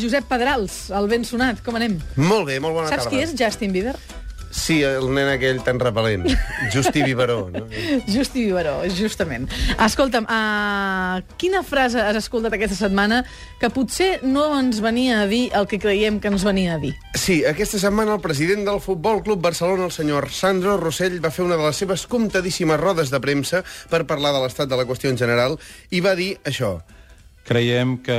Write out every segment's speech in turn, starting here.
Josep Pedrals, el ben sonat. Com anem? Molt bé, molt bona Saps tarda. qui és Justin Bieber? Sí, el nen aquell tan repel·lent. Justi Viveró. No? Justi Biberó, justament. Escolta'm, uh, quina frase has escoltat aquesta setmana que potser no ens venia a dir el que creiem que ens venia a dir? Sí, aquesta setmana el president del Futbol Club Barcelona, el senyor Sandro Rossell, va fer una de les seves comptadíssimes rodes de premsa per parlar de l'estat de la qüestió en general i va dir això. Creiem que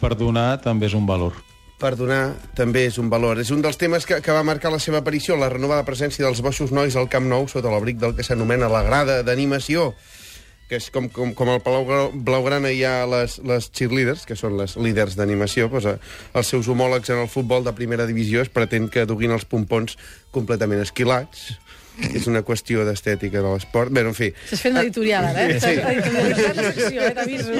perdonar també és un valor. Perdonar també és un valor. És un dels temes que, que va marcar la seva aparició, la renovada presència dels Boixos Nois al Camp Nou sota l'abric del que s'anomena la grada d'animació que és com, com, com al Palau Blaugrana hi ha les, les cheerleaders, que són les líders d'animació, doncs, eh, els seus homòlegs en el futbol de primera divisió es pretén que duguin els pompons completament esquilats. És una qüestió d'estètica de l'esport. Bé, en fi... Estàs fent editorial, ara, eh? Sí. Estàs editorialitzant la secció, eh? T'aviso.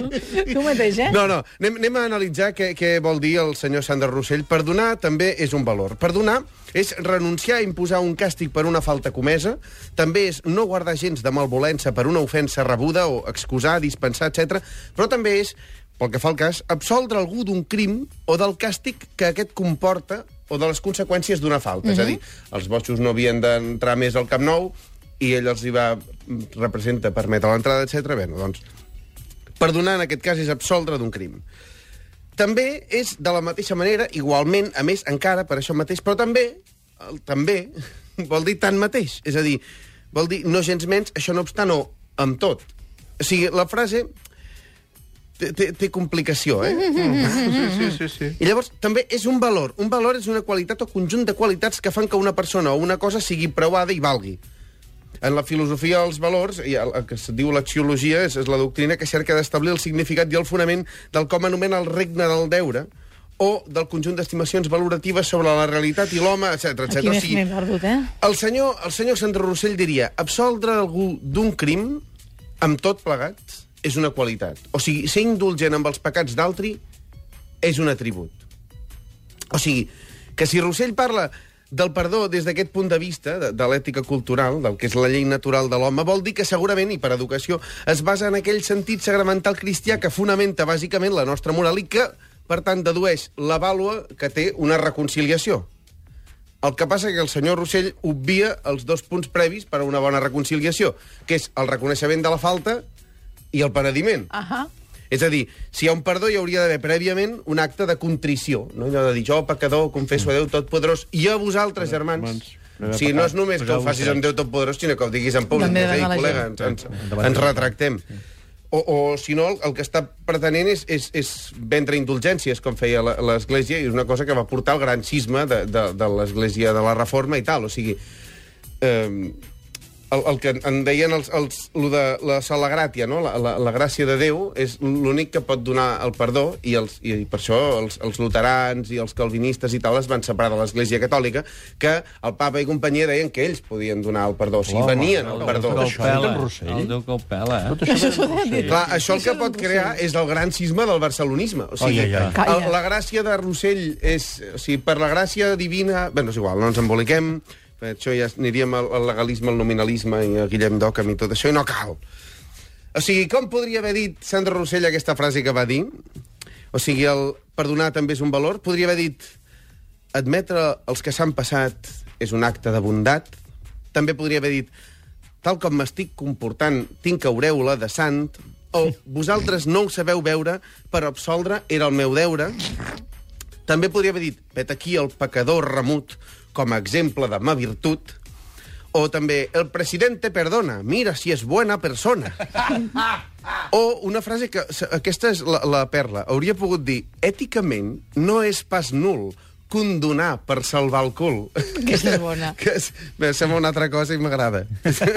Tu mateix, eh? No, no, anem, anem a analitzar què, què vol dir el senyor Sandro Rossell. Perdonar també és un valor. Perdonar és renunciar a imposar un càstig per una falta comesa, també és no guardar gens de malvolença per una ofensa rebuda o excusar, dispensar, etc. però també és, pel que fa al cas, absoldre algú d'un crim o del càstig que aquest comporta o de les conseqüències d'una falta. Uh -huh. És a dir, els bossos no havien d'entrar més al Camp Nou i ell els hi va representa permetre l'entrada, etc. Bé, no, doncs, perdonar en aquest cas és absoldre d'un crim. També és de la mateixa manera, igualment, a més, encara per això mateix, però també, el també, vol dir tant mateix. És a dir, vol dir no gens menys, això no obstant, o amb tot. O sigui, la frase té, té, té complicació, eh? Sí, sí, sí, sí. I llavors també és un valor. Un valor és una qualitat o conjunt de qualitats que fan que una persona o una cosa sigui preuada i valgui. En la filosofia dels valors, i el, el que es diu l'axiologia, és, és la doctrina que cerca d'establir el significat i el fonament del com anomena el regne del deure, o del conjunt d'estimacions valoratives sobre la realitat i l'home, etc etc. Aquí m'he m'he perdut, eh? el senyor, el senyor Sandro Rossell diria absoldre algú d'un crim amb tot plegat és una qualitat. O sigui, ser indulgent amb els pecats d'altri és un atribut. O sigui, que si Rossell parla del perdó des d'aquest punt de vista, de, de l'ètica cultural, del que és la llei natural de l'home, vol dir que segurament, i per educació, es basa en aquell sentit sagramental cristià que fonamenta bàsicament la nostra moral i que, per tant, dedueix la vàlua que té una reconciliació. El que passa que el senyor Rossell obvia els dos punts previs per a una bona reconciliació, que és el reconeixement de la falta i el penediment. Ahà. És a dir, si hi ha un perdó hi hauria d'haver prèviament un acte de contrició, no? allò de dir, jo, pecador, confesso a Déu Totpoderós, i a vosaltres, germans. Germans, O sigui, no és només que ho facis amb Déu Totpoderós, sinó que ho diguis en públic. Ei, col·lega, ens, ens, ens retractem. O, o si no, el, que està pretenent és, és, és vendre indulgències, com feia la- l'Església, i és una cosa que va portar al gran cisma de, de, de l'Església de la Reforma i tal. O sigui, eh, el, el que en deien els, els, lo de la sola gràtia, no? la, la, la gràcia de Déu, és l'únic que pot donar el perdó, i, els, i per això els, els luterans i els calvinistes i tal es van separar de l'Església Catòlica, que el papa i companyia deien que ells podien donar el perdó, o sigui, venien el perdó. Déu que el pela. Rossell. El Déu que el pela, eh? Tot això. Clar, això el que pot crear és el gran cisma del barcelonisme. O sigui. Calla. el, la gràcia de Rossell és... O sigui, per la gràcia divina... Bé, no és igual, no ens emboliquem. Per això ja aniríem al, al legalisme, al nominalisme i a Guillem d'Ockham i tot això, i no cal. O sigui, com podria haver dit Sandra Rossell aquesta frase que va dir? O sigui, el perdonar també és un valor. Podria haver dit admetre els que s'han passat és un acte de bondat. També podria haver dit tal com m'estic comportant, tinc aureola de sant, o vosaltres no ho sabeu veure, per absoldre era el meu deure. També podria haver dit, vet aquí el pecador remut, com a exemple de ma virtut, o també, el presidente perdona, mira si és buena persona. O una frase que, aquesta és la, la perla, hauria pogut dir, èticament no és pas nul condonar per salvar el cul. Aquesta és bona. que és, bé, sembla una altra cosa i m'agrada.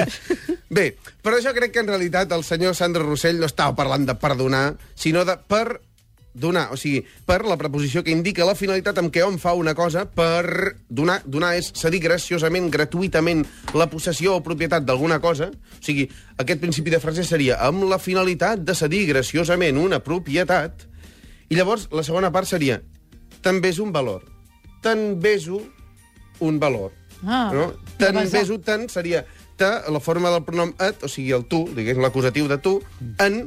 bé, però jo crec que en realitat el senyor Sandro Rossell no estava parlant de perdonar, sinó de per donar, o sigui, per la preposició que indica la finalitat amb què hom fa una cosa, per donar, donar és cedir graciosament, gratuïtament, la possessió o propietat d'alguna cosa, o sigui, aquest principi de frase seria amb la finalitat de cedir graciosament una propietat, i llavors la segona part seria també és un valor, tan beso un valor. Ah, no? Tan beso, tan seria te, la forma del pronom et, o sigui, el tu, diguem l'acusatiu de tu, en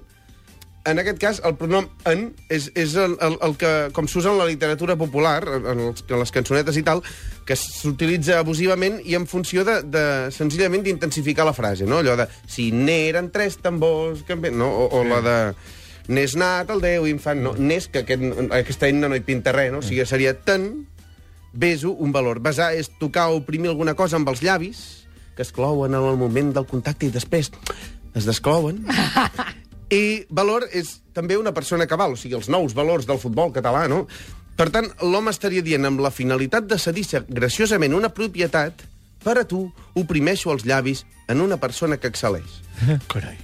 en aquest cas, el pronom en és, és el, el, el que, com s'usa en la literatura popular, en, els, en les cançonetes i tal, que s'utilitza abusivament i en funció de, de senzillament d'intensificar la frase, no? Allò de, si n'eren tres tambors... Que... em ve-", No? O, o la de... N'és nat el Déu infant, no? N'és que aquest, aquesta eina no hi pinta res, no? O sigui, seria tan, beso, un valor. Besar és tocar o oprimir alguna cosa amb els llavis, que es clouen en el moment del contacte i després es desclouen. I valor és també una persona cabal, o sigui, els nous valors del futbol català, no? Per tant, l'home estaria dient amb la finalitat de cedir-se graciosament una propietat, per a tu oprimeixo els llavis en una persona que excel·leix. Carai.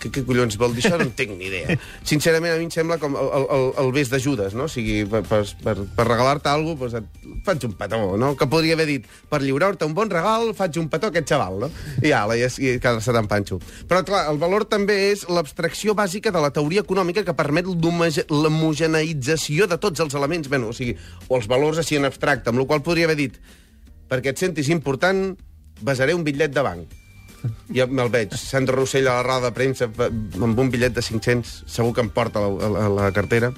Què, què collons vol dir això? No en tinc ni idea. Sincerament, a mi em sembla com el, el, el, el bes de Judes, no? O sigui, per, per, per, per regalar-te alguna cosa, doncs et faig un petó, no? Que podria haver dit, per lliurar-te un bon regal, faig un petó a aquest xaval, no? I ala, i, i cada serà en panxo. Però, clar, el valor també és l'abstracció bàsica de la teoria econòmica que permet l'homoge- l'homogeneïtzació de tots els elements, bueno, o sigui, o els valors així en abstracte, amb la qual podria haver dit, perquè et sentis important, besaré un bitllet de banc. Ja me'l veig. Sandro Rossell a la roda de premsa amb un bitllet de 500, segur que em porta a la, a la cartera.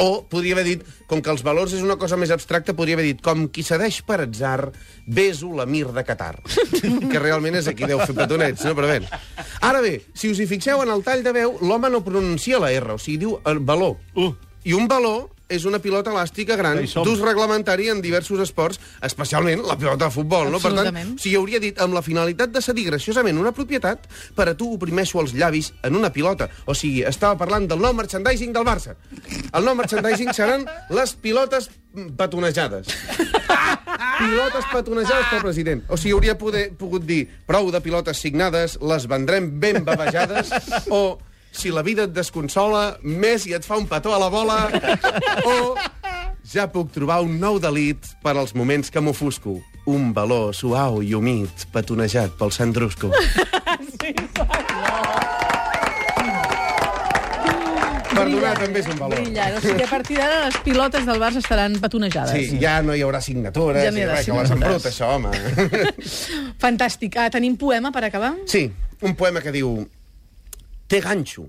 O podria haver dit, com que els valors és una cosa més abstracta, podria haver dit, com qui cedeix per atzar, beso l'emir de Qatar. que realment és aquí deu fer petonets, no? Però bé. Ara bé, si us hi fixeu en el tall de veu, l'home no pronuncia la R, o sigui, diu el valor. Uh. I un baló és una pilota elàstica gran Hi d'ús reglamentari en diversos esports, especialment la pilota de futbol. No? Per tant, o sigui, hauria dit, amb la finalitat de cedir graciosament una propietat, per a tu oprimeixo els llavis en una pilota. O sigui, estava parlant del nou merchandising del Barça. El nou merchandising seran les pilotes petonejades. pilotes petonejades pel president. O sigui, hauria poder, pogut dir prou de pilotes signades, les vendrem ben bavejades, o si la vida et desconsola, Messi et fa un petó a la bola, o ja puc trobar un nou delit per als moments que m'ofusco. Un valor suau i humit, petonejat pel Sandrusco. Perdonar també és un valor. Brillant. O sigui, que a partir d'ara les pilotes del Barça estaran petonejades. Sí, ja no hi haurà signatures, Ja n'hi i haurà que les signatures. embruta, això, home. Fantàstic. Ah, tenim poema per acabar? Sí, un poema que diu... Té ganxo,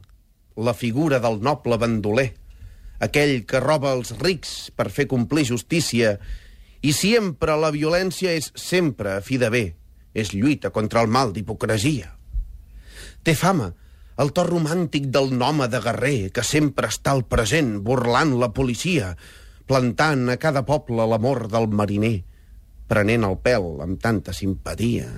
la figura del noble bandoler, aquell que roba els rics per fer complir justícia, i sempre la violència és sempre a fi de bé, és lluita contra el mal d'hipocresia. Té fama, el to romàntic del nòmade guerrer que sempre està al present burlant la policia, plantant a cada poble l'amor del mariner, prenent el pèl amb tanta simpatia.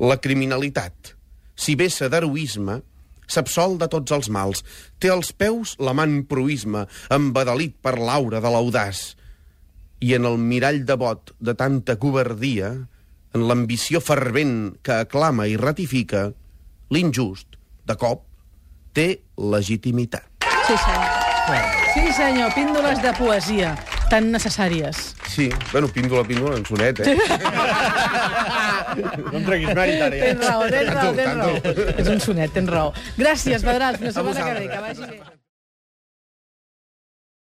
La criminalitat, si vessa d'heroisme, s'absol de tots els mals. Té als peus l'amant proisme, embadalit per l'aura de l'audaç. I en el mirall devot de tanta covardia, en l'ambició fervent que aclama i ratifica, l'injust, de cop, té legitimitat. Sí, senyor. Sí, senyor. Píndoles de poesia tan necessàries. Sí, bueno, píndola, píndola, en sonet, eh? No em treguis mèrit ara, ja. Tens raó, tens raó, tens raó. És un sonet, tens raó. Gràcies, Pedrals. La setmana que ve. Que vagi bé.